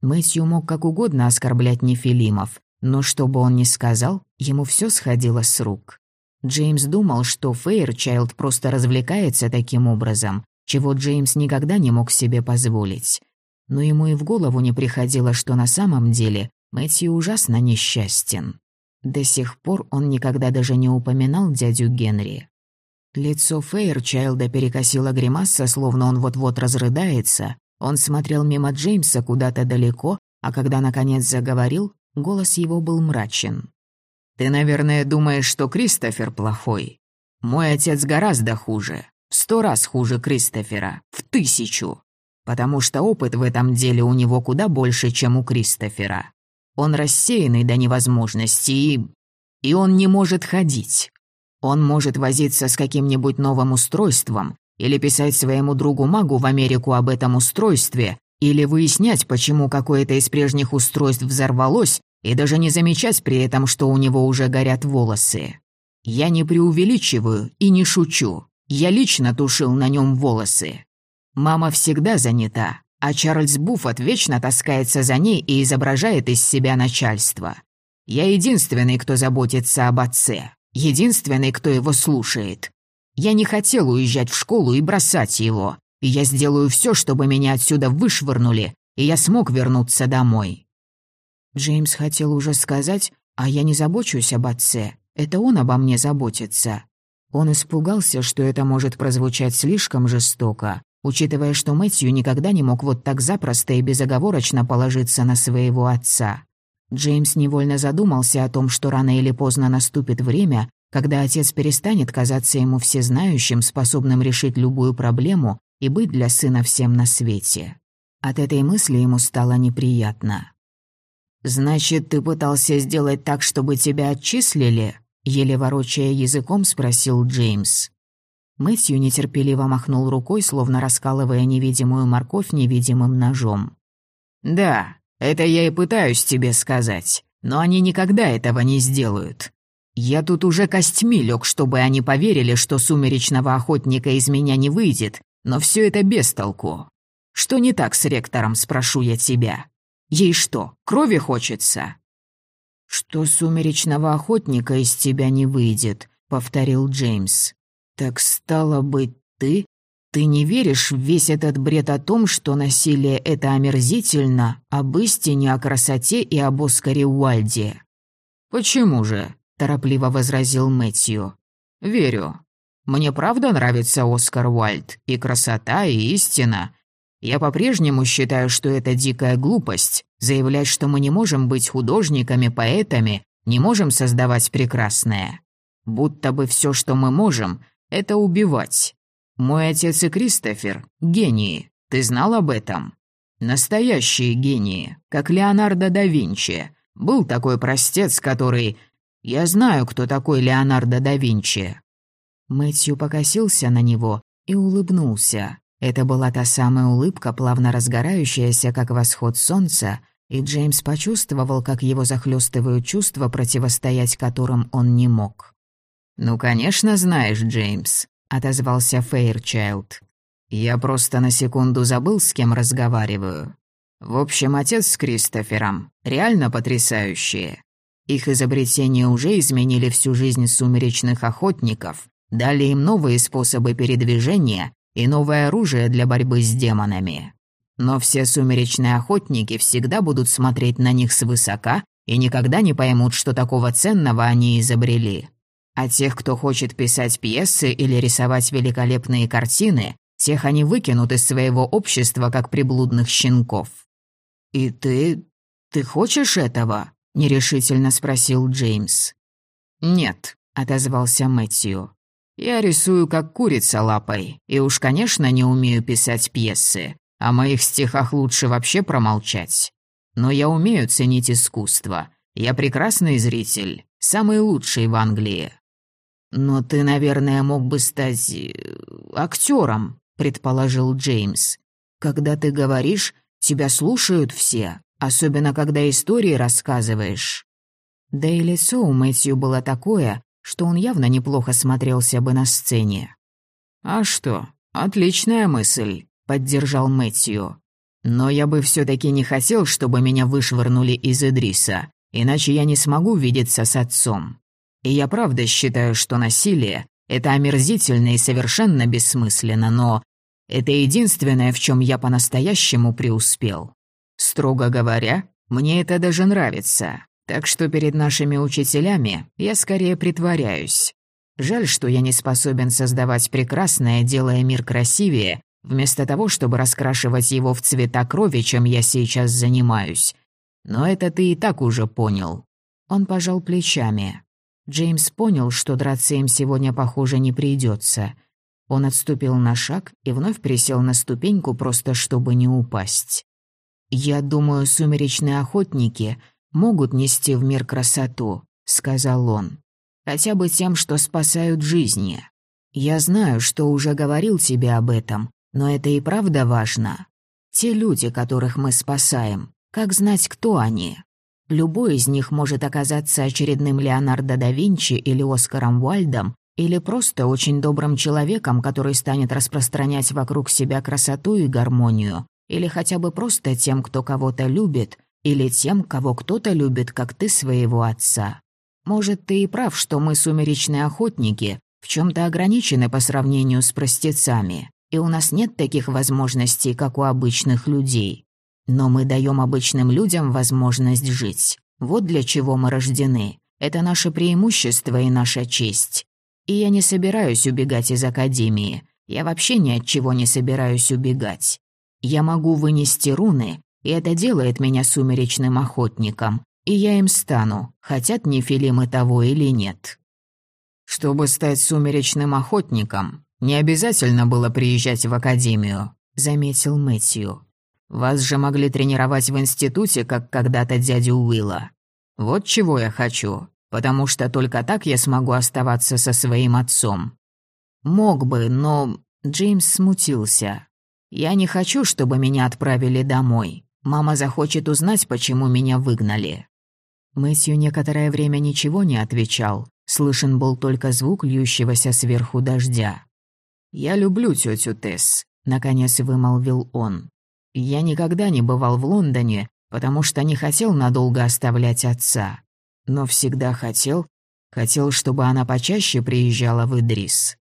Мэтью мог как угодно оскорблять Нефилимов, но что бы он ни сказал, ему все сходило с рук. Джеймс думал, что Фейрчайлд просто развлекается таким образом, чего Джеймс никогда не мог себе позволить. Но ему и в голову не приходило, что на самом деле Мэтью ужасно несчастен. До сих пор он никогда даже не упоминал дядю Генри. Лицо Фейрчайлда перекосило гримаса, словно он вот-вот разрыдается. Он смотрел мимо Джеймса куда-то далеко, а когда наконец заговорил, голос его был мрачен. «Ты, наверное, думаешь, что Кристофер плохой? Мой отец гораздо хуже. В сто раз хуже Кристофера. В тысячу. Потому что опыт в этом деле у него куда больше, чем у Кристофера. Он рассеянный до невозможности и... И он не может ходить. Он может возиться с каким-нибудь новым устройством, или писать своему другу-магу в Америку об этом устройстве, или выяснять, почему какое-то из прежних устройств взорвалось, и даже не замечать при этом, что у него уже горят волосы. Я не преувеличиваю и не шучу. Я лично тушил на нем волосы. Мама всегда занята, а Чарльз Буффот вечно таскается за ней и изображает из себя начальство. Я единственный, кто заботится об отце. Единственный, кто его слушает. Я не хотел уезжать в школу и бросать его. И я сделаю все, чтобы меня отсюда вышвырнули, и я смог вернуться домой». Джеймс хотел уже сказать, «А я не забочусь об отце. Это он обо мне заботится». Он испугался, что это может прозвучать слишком жестоко, учитывая, что Мэтью никогда не мог вот так запросто и безоговорочно положиться на своего отца. Джеймс невольно задумался о том, что рано или поздно наступит время, когда отец перестанет казаться ему всезнающим, способным решить любую проблему и быть для сына всем на свете. От этой мысли ему стало неприятно. «Значит, ты пытался сделать так, чтобы тебя отчислили?» Еле ворочая языком, спросил Джеймс. Мэтью нетерпеливо махнул рукой, словно раскалывая невидимую морковь невидимым ножом. «Да, это я и пытаюсь тебе сказать, но они никогда этого не сделают. Я тут уже костьми лег, чтобы они поверили, что сумеречного охотника из меня не выйдет, но все это без толку. Что не так с ректором, спрошу я тебя? Ей что, крови хочется?» «Что сумеречного охотника из тебя не выйдет», — повторил Джеймс. «Так стало быть, ты? Ты не веришь в весь этот бред о том, что насилие — это омерзительно, об истине, о красоте и об Оскаре Уальде?» «Почему же?» — торопливо возразил Мэтью. «Верю. Мне правда нравится Оскар Уальд, и красота, и истина. Я по-прежнему считаю, что это дикая глупость, заявлять, что мы не можем быть художниками, поэтами, не можем создавать прекрасное. Будто бы все, что мы можем, это убивать. Мой отец и Кристофер — гении. Ты знал об этом? Настоящие гении, как Леонардо да Винчи. Был такой простец, который... Я знаю, кто такой Леонардо да Винчи». Мэтью покосился на него и улыбнулся. Это была та самая улыбка, плавно разгорающаяся, как восход солнца, и Джеймс почувствовал, как его захлестывают чувства, противостоять которым он не мог. «Ну, конечно, знаешь, Джеймс», — отозвался Фейрчайлд. «Я просто на секунду забыл, с кем разговариваю. В общем, отец с Кристофером реально потрясающие. Их изобретения уже изменили всю жизнь сумеречных охотников, дали им новые способы передвижения и новое оружие для борьбы с демонами. Но все сумеречные охотники всегда будут смотреть на них свысока и никогда не поймут, что такого ценного они изобрели. А тех, кто хочет писать пьесы или рисовать великолепные картины, тех они выкинут из своего общества, как приблудных щенков. «И ты... ты хочешь этого?» — нерешительно спросил Джеймс. «Нет», — отозвался Мэтью. Я рисую как курица лапой, и уж, конечно, не умею писать пьесы. О моих стихах лучше вообще промолчать. Но я умею ценить искусство. Я прекрасный зритель, самый лучший в Англии. Но ты, наверное, мог бы стать э, актером, предположил Джеймс. Когда ты говоришь, тебя слушают все, особенно когда истории рассказываешь. Да и лицо у Мэтью было такое, что он явно неплохо смотрелся бы на сцене. «А что, отличная мысль», — поддержал Мэтью. «Но я бы все таки не хотел, чтобы меня вышвырнули из Идриса, иначе я не смогу видеться с отцом. И я правда считаю, что насилие — это омерзительно и совершенно бессмысленно, но это единственное, в чем я по-настоящему преуспел. Строго говоря, мне это даже нравится. Так что перед нашими учителями я скорее притворяюсь. Жаль, что я не способен создавать прекрасное, делая мир красивее, вместо того, чтобы раскрашивать его в цвета крови, чем я сейчас занимаюсь. Но это ты и так уже понял». Он пожал плечами. Джеймс понял, что драться им сегодня, похоже, не придется. Он отступил на шаг и вновь присел на ступеньку, просто чтобы не упасть. «Я думаю, сумеречные охотники могут нести в мир красоту», — сказал он. «Хотя бы тем, что спасают жизни. Я знаю, что уже говорил тебе об этом, но это и правда важно. Те люди, которых мы спасаем, как знать, кто они? Любой из них может оказаться очередным Леонардо да Винчи или Оскаром Уальдом, или просто очень добрым человеком, который станет распространять вокруг себя красоту и гармонию, или хотя бы просто тем, кто кого-то любит, или тем, кого кто-то любит, как ты своего отца. Может, ты и прав, что мы, сумеречные охотники, в чем то ограничены по сравнению с простецами, и у нас нет таких возможностей, как у обычных людей. Но мы даем обычным людям возможность жить. Вот для чего мы рождены. Это наше преимущество и наша честь. И я не собираюсь убегать из Академии. Я вообще ни от чего не собираюсь убегать. Я могу вынести руны и это делает меня сумеречным охотником. и я им стану, хотят нефилимы того или нет. Чтобы стать сумеречным охотником, не обязательно было приезжать в академию, заметил Мэтью. Вас же могли тренировать в институте, как когда-то дядю Уилла. Вот чего я хочу, потому что только так я смогу оставаться со своим отцом. Мог бы, но Джеймс смутился. Я не хочу, чтобы меня отправили домой. Мама захочет узнать, почему меня выгнали. Мэтью некоторое время ничего не отвечал. Слышен был только звук льющегося сверху дождя. «Я люблю тетю Тесс», — наконец вымолвил он. «Я никогда не бывал в Лондоне, потому что не хотел надолго оставлять отца. Но всегда хотел, хотел, чтобы она почаще приезжала в Идрис».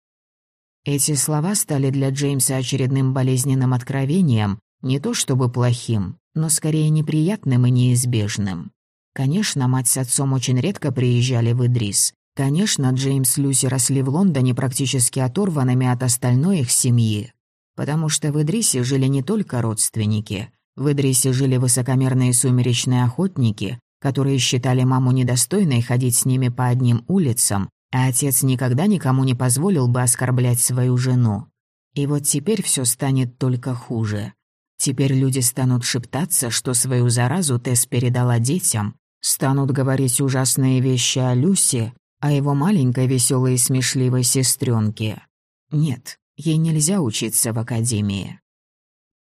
Эти слова стали для Джеймса очередным болезненным откровением, не то чтобы плохим, но скорее неприятным и неизбежным. Конечно, мать с отцом очень редко приезжали в Идрис. Конечно, Джеймс и Люси росли в Лондоне практически оторванными от остальной их семьи. Потому что в Идрисе жили не только родственники. В Идрисе жили высокомерные сумеречные охотники, которые считали маму недостойной ходить с ними по одним улицам, а отец никогда никому не позволил бы оскорблять свою жену. И вот теперь все станет только хуже. Теперь люди станут шептаться, что свою заразу Тесс передала детям, Станут говорить ужасные вещи о Люсе, о его маленькой веселой и смешливой сестренке. Нет, ей нельзя учиться в академии.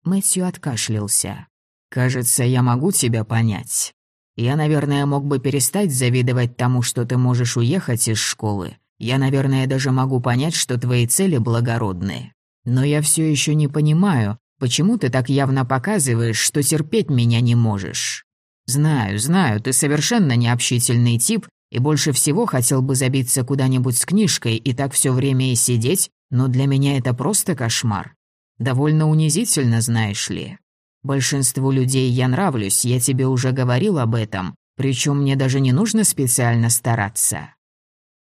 Мэтью откашлялся. «Кажется, я могу тебя понять. Я, наверное, мог бы перестать завидовать тому, что ты можешь уехать из школы. Я, наверное, даже могу понять, что твои цели благородны. Но я все еще не понимаю, почему ты так явно показываешь, что терпеть меня не можешь. «Знаю, знаю, ты совершенно необщительный тип и больше всего хотел бы забиться куда-нибудь с книжкой и так все время и сидеть, но для меня это просто кошмар. Довольно унизительно, знаешь ли. Большинству людей я нравлюсь, я тебе уже говорил об этом, причем мне даже не нужно специально стараться».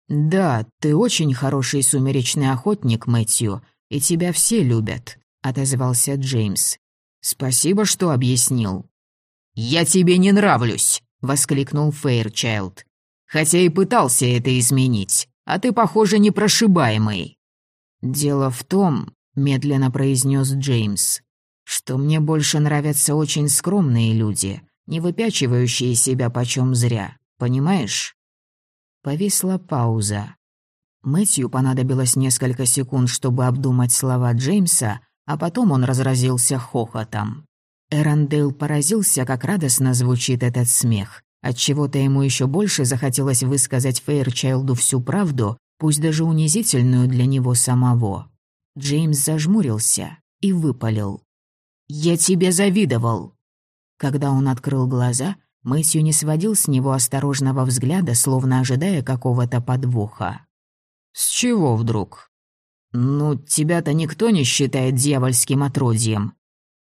«Да, ты очень хороший сумеречный охотник, Мэтью, и тебя все любят», — отозвался Джеймс. «Спасибо, что объяснил. «Я тебе не нравлюсь!» — воскликнул Фейрчайлд. «Хотя и пытался это изменить, а ты, похоже, непрошибаемый». «Дело в том», — медленно произнес Джеймс, «что мне больше нравятся очень скромные люди, не выпячивающие себя почем зря, понимаешь?» Повисла пауза. Мэтью понадобилось несколько секунд, чтобы обдумать слова Джеймса, а потом он разразился хохотом. Эрондейл поразился, как радостно звучит этот смех. Отчего-то ему еще больше захотелось высказать Фейрчайлду всю правду, пусть даже унизительную для него самого. Джеймс зажмурился и выпалил. «Я тебе завидовал!» Когда он открыл глаза, Мэтью не сводил с него осторожного взгляда, словно ожидая какого-то подвоха. «С чего вдруг?» «Ну, тебя-то никто не считает дьявольским отродьем»,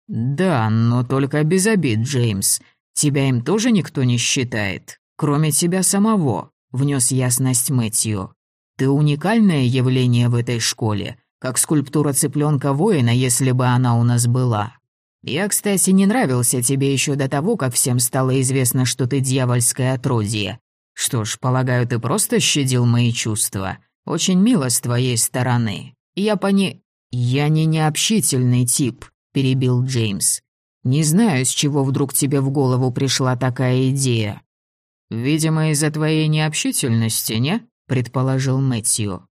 «Да, но только без обид, Джеймс. Тебя им тоже никто не считает, кроме тебя самого», — внес ясность Мэтью. «Ты уникальное явление в этой школе, как скульптура цыпленка воина, если бы она у нас была. Я, кстати, не нравился тебе еще до того, как всем стало известно, что ты дьявольское отродье. Что ж, полагаю, ты просто щадил мои чувства. Очень мило с твоей стороны. Я пони... Я не необщительный тип перебил Джеймс. «Не знаю, с чего вдруг тебе в голову пришла такая идея». «Видимо, из-за твоей необщительности, не?» — предположил Мэтью.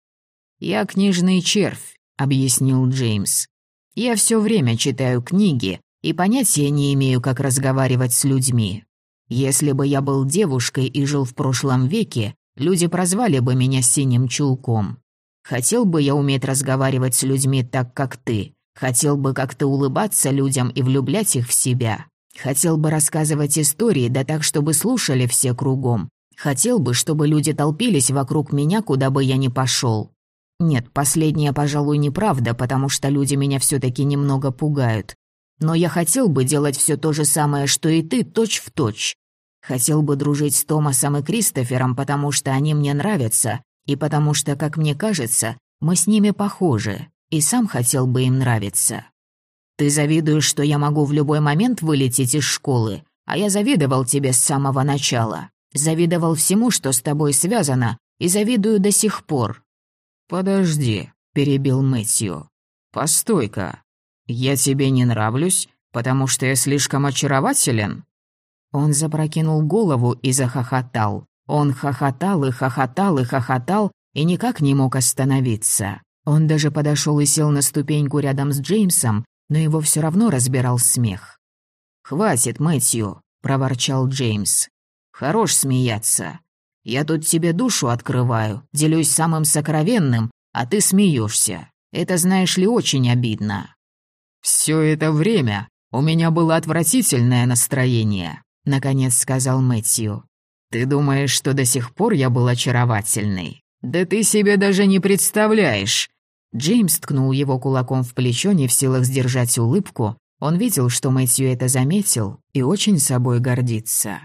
«Я книжный червь», — объяснил Джеймс. «Я все время читаю книги и понятия не имею, как разговаривать с людьми. Если бы я был девушкой и жил в прошлом веке, люди прозвали бы меня синим чулком. Хотел бы я уметь разговаривать с людьми так, как ты, Хотел бы как-то улыбаться людям и влюблять их в себя. Хотел бы рассказывать истории, да так, чтобы слушали все кругом. Хотел бы, чтобы люди толпились вокруг меня, куда бы я ни пошел. Нет, последнее, пожалуй, неправда, потому что люди меня все-таки немного пугают. Но я хотел бы делать все то же самое, что и ты, точь в точь. Хотел бы дружить с Томасом и Кристофером, потому что они мне нравятся, и потому что, как мне кажется, мы с ними похожи и сам хотел бы им нравиться. Ты завидуешь, что я могу в любой момент вылететь из школы, А я завидовал тебе с самого начала. Завидовал всему, что с тобой связано, и завидую до сих пор». «Подожди», — перебил Мэтью. «Постой-ка. Я тебе не нравлюсь, потому что я слишком очарователен?» Он запрокинул голову и захохотал. Он хохотал и хохотал и хохотал, и никак не мог остановиться. Он даже подошел и сел на ступеньку рядом с Джеймсом, но его все равно разбирал смех. «Хватит, Мэтью», — проворчал Джеймс. «Хорош смеяться. Я тут тебе душу открываю, делюсь самым сокровенным, а ты смеешься. Это, знаешь ли, очень обидно». «Все это время у меня было отвратительное настроение», — наконец сказал Мэтью. «Ты думаешь, что до сих пор я был очаровательный? Да ты себе даже не представляешь!» Джеймс ткнул его кулаком в плечо, не в силах сдержать улыбку. Он видел, что Мэтью это заметил и очень собой гордится.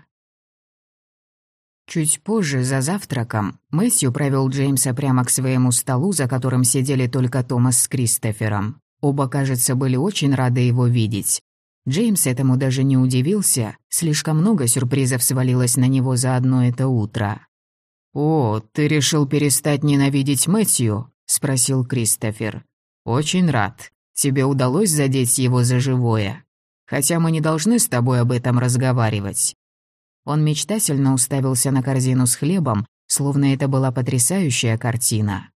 Чуть позже, за завтраком, Мэтью провел Джеймса прямо к своему столу, за которым сидели только Томас с Кристофером. Оба, кажется, были очень рады его видеть. Джеймс этому даже не удивился, слишком много сюрпризов свалилось на него за одно это утро. «О, ты решил перестать ненавидеть Мэтью?» — спросил Кристофер. «Очень рад. Тебе удалось задеть его за живое. Хотя мы не должны с тобой об этом разговаривать». Он мечтательно уставился на корзину с хлебом, словно это была потрясающая картина.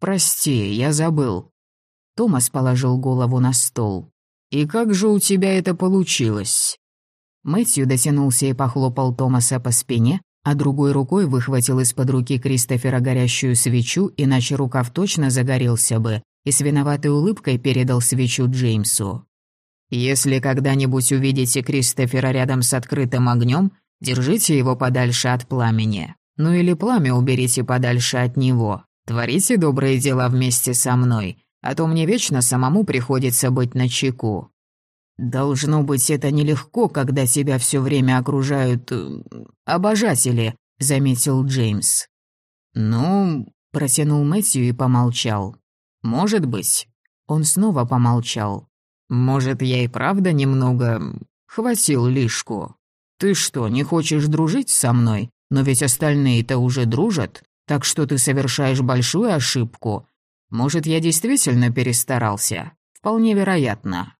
«Прости, я забыл». Томас положил голову на стол. «И как же у тебя это получилось?» Мэтью дотянулся и похлопал Томаса по спине, а другой рукой выхватил из-под руки Кристофера горящую свечу, иначе рукав точно загорелся бы, и с виноватой улыбкой передал свечу Джеймсу. «Если когда-нибудь увидите Кристофера рядом с открытым огнем, держите его подальше от пламени. Ну или пламя уберите подальше от него. Творите добрые дела вместе со мной, а то мне вечно самому приходится быть начеку. Должно быть, это нелегко, когда тебя все время окружают э, обожатели, заметил Джеймс. Ну, протянул Мэтью и помолчал. Может быть. Он снова помолчал. Может, я и правда немного хватил лишку. Ты что, не хочешь дружить со мной? Но ведь остальные-то уже дружат, так что ты совершаешь большую ошибку. Может, я действительно перестарался? Вполне вероятно.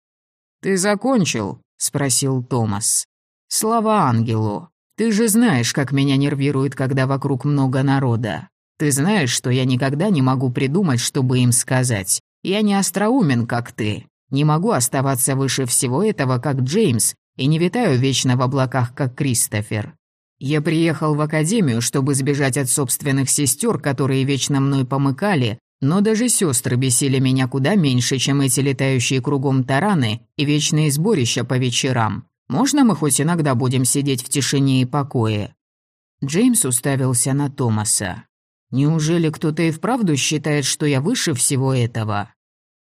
«Ты закончил?» — спросил Томас. «Слава ангелу. Ты же знаешь, как меня нервирует, когда вокруг много народа. Ты знаешь, что я никогда не могу придумать, чтобы им сказать. Я не остроумен, как ты. Не могу оставаться выше всего этого, как Джеймс, и не витаю вечно в облаках, как Кристофер. Я приехал в академию, чтобы сбежать от собственных сестер, которые вечно мной помыкали, но даже сестры бесили меня куда меньше, чем эти летающие кругом тараны и вечные сборища по вечерам. Можно мы хоть иногда будем сидеть в тишине и покое?» Джеймс уставился на Томаса. «Неужели кто-то и вправду считает, что я выше всего этого?»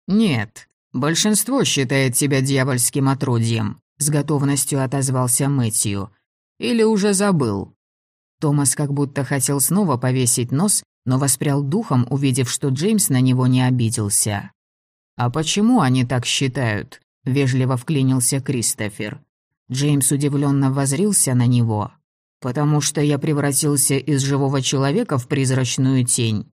«Нет, большинство считает тебя дьявольским отродьем», — с готовностью отозвался Мэтью. «Или уже забыл?» Томас как будто хотел снова повесить нос, но воспрял духом, увидев, что Джеймс на него не обиделся. «А почему они так считают?» — вежливо вклинился Кристофер. Джеймс удивленно возрился на него. «Потому что я превратился из живого человека в призрачную тень».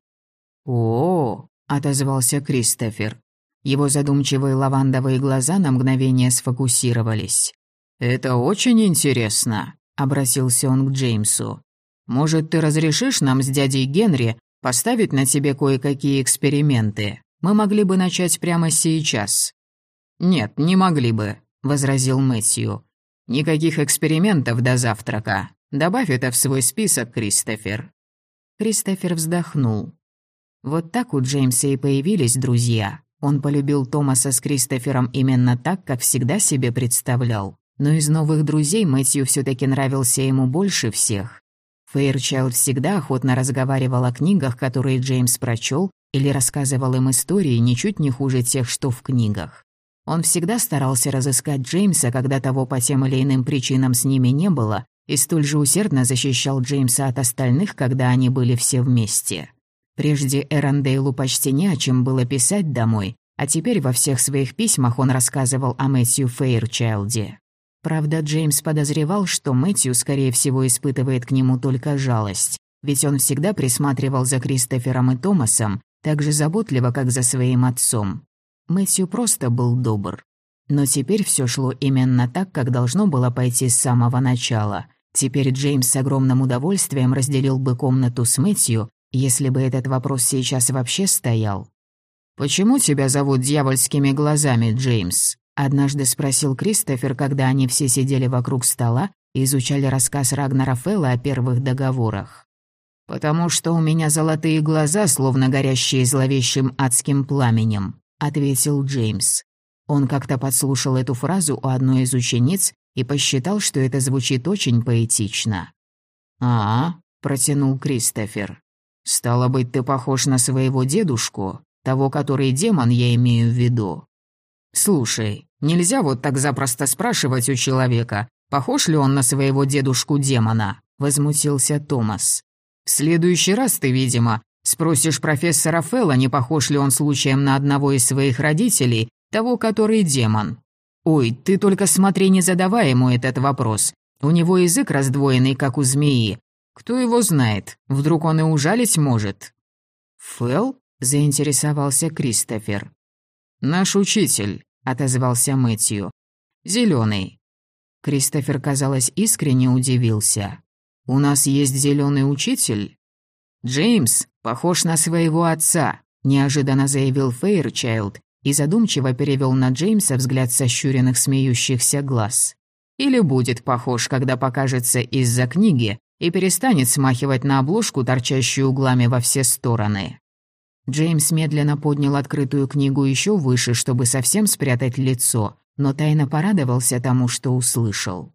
«О-о-о!» — отозвался Кристофер. Его задумчивые лавандовые глаза на мгновение сфокусировались. «Это очень интересно», — обратился он к Джеймсу. «Может, ты разрешишь нам с дядей Генри поставить на тебе кое-какие эксперименты. Мы могли бы начать прямо сейчас». «Нет, не могли бы», — возразил Мэтью. «Никаких экспериментов до завтрака. Добавь это в свой список, Кристофер». Кристофер вздохнул. Вот так у Джеймса и появились друзья. Он полюбил Томаса с Кристофером именно так, как всегда себе представлял. Но из новых друзей Мэтью все таки нравился ему больше всех. Фейрчайлд всегда охотно разговаривал о книгах, которые Джеймс прочел, или рассказывал им истории ничуть не хуже тех, что в книгах. Он всегда старался разыскать Джеймса, когда того по тем или иным причинам с ними не было, и столь же усердно защищал Джеймса от остальных, когда они были все вместе. Прежде Эрондейлу почти не о чем было писать домой, а теперь во всех своих письмах он рассказывал о Мэтью Фейрчайлде. Правда, Джеймс подозревал, что Мэтью, скорее всего, испытывает к нему только жалость, ведь он всегда присматривал за Кристофером и Томасом так же заботливо, как за своим отцом. Мэтью просто был добр. Но теперь все шло именно так, как должно было пойти с самого начала. Теперь Джеймс с огромным удовольствием разделил бы комнату с Мэтью, если бы этот вопрос сейчас вообще стоял. «Почему тебя зовут дьявольскими глазами, Джеймс?» — однажды спросил Кристофер, когда они все сидели вокруг стола и изучали рассказ Рагнара Фелла о первых договорах. «Потому что у меня золотые глаза, словно горящие зловещим адским пламенем», — ответил Джеймс. Он как-то подслушал эту фразу у одной из учениц и посчитал, что это звучит очень поэтично. «А, -а протянул Кристофер. «Стало быть, ты похож на своего дедушку?» Того, который демон, я имею в виду. Слушай, нельзя вот так запросто спрашивать у человека, похож ли он на своего дедушку-демона, возмутился Томас. В следующий раз ты, видимо, спросишь профессора Фелла, не похож ли он случаем на одного из своих родителей, того, который демон. Ой, ты только смотри, не задавай ему этот вопрос. У него язык раздвоенный, как у змеи. Кто его знает, вдруг он и ужалить может. Фелл? заинтересовался Кристофер. «Наш учитель», — отозвался Мэтью. «Зелёный». Кристофер, казалось, искренне удивился. «У нас есть зеленый учитель?» «Джеймс похож на своего отца», — неожиданно заявил Фейрчайлд и задумчиво перевел на Джеймса взгляд сощуренных смеющихся глаз. «Или будет похож, когда покажется из-за книги и перестанет смахивать на обложку, торчащую углами во все стороны». Джеймс медленно поднял открытую книгу еще выше, чтобы совсем спрятать лицо, но тайно порадовался тому, что услышал.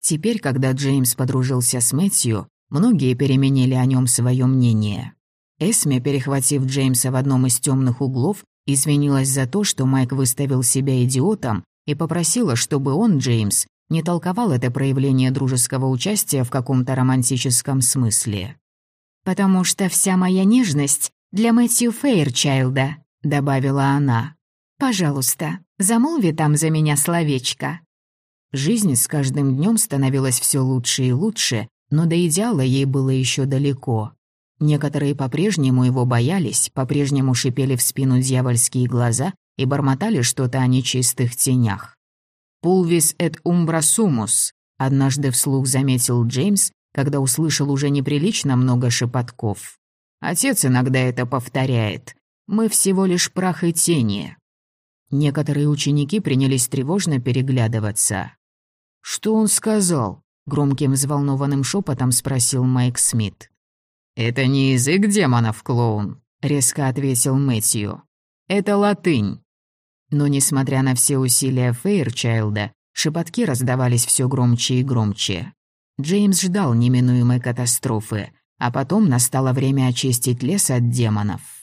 Теперь, когда Джеймс подружился с Мэтью, многие переменили о нем свое мнение. Эсме, перехватив Джеймса в одном из темных углов, извинилась за то, что Майк выставил себя идиотом, и попросила, чтобы он, Джеймс, не толковал это проявление дружеского участия в каком-то романтическом смысле. «Потому что вся моя нежность для Мэтью Фейрчайлда», — добавила она. «Пожалуйста, замолви там за меня словечко». Жизнь с каждым днем становилась все лучше и лучше, но до идеала ей было еще далеко. Некоторые по-прежнему его боялись, по-прежнему шипели в спину дьявольские глаза и бормотали что-то о нечистых тенях. «Пулвис эт умбра сумус», — однажды вслух заметил Джеймс, когда услышал уже неприлично много шепотков. Отец иногда это повторяет. Мы всего лишь прах и тени. Некоторые ученики принялись тревожно переглядываться. «Что он сказал?» — громким взволнованным шепотом спросил Майк Смит. «Это не язык демонов, клоун», — резко ответил Мэтью. «Это латынь». Но, несмотря на все усилия Фейрчайлда, шепотки раздавались все громче и громче. Джеймс ждал неминуемой катастрофы, а потом настало время очистить лес от демонов.